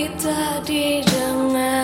kita didengar.